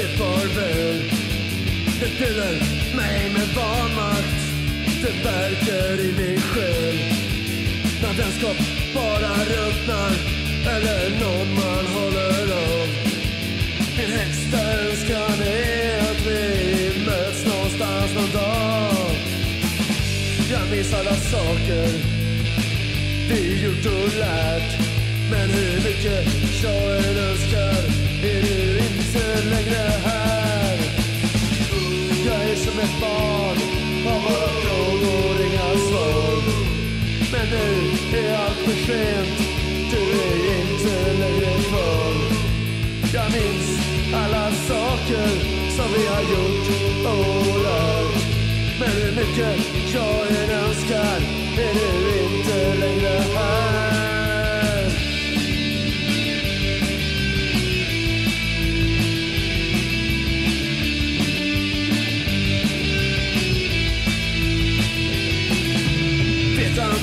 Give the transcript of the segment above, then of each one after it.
dig farväl. Det fyller mig med vanmakt. Det verkar i min själ. När vänskap bara ruttnar eller någon man håller av. Min högsta önskan är att vi möts någonstans någon dag. Jag minns alla saker vi gjort och lärt. Men hur mycket jag än önskar har bara frågor, inga svar. Men nu är allt för sent, du är inte längre kvar. Jag minns alla saker som vi har gjort och lärt. Men hur mycket jag än önskar är du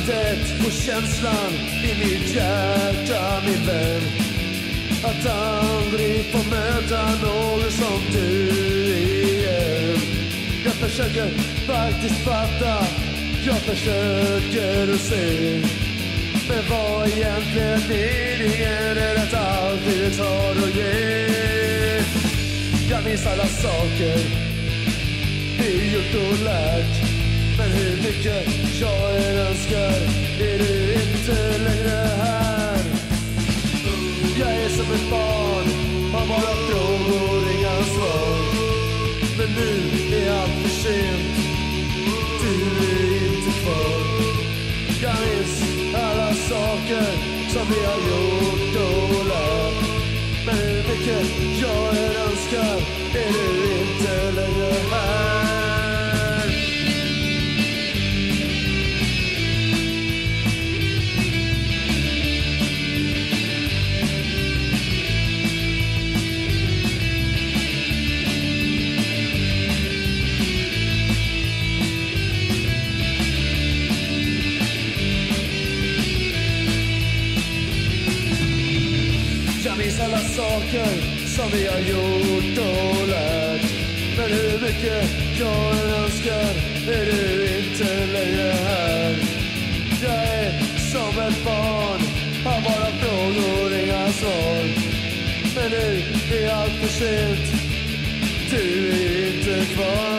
Vetandet på känslan i mitt hjärta, min vän. Att aldrig få möta någon som du igen. Jag försöker faktiskt fatta, jag försöker att se. Men vad egentligen meningen är att alltid tar och ger. Jag minns alla saker vi gjort och lärt. Men hur mycket jag än önskar Men nu är allt för sent, du är inte kvar. Jag minns alla saker som vi har gjort och lärt. Men hur mycket jag än önskar är du Precis alla saker som vi har gjort och lärt. Men hur mycket jag än önskar är du inte längre här. Jag är som ett barn, har bara frågor, inga svar. Men nu är allt för sent, du är inte kvar.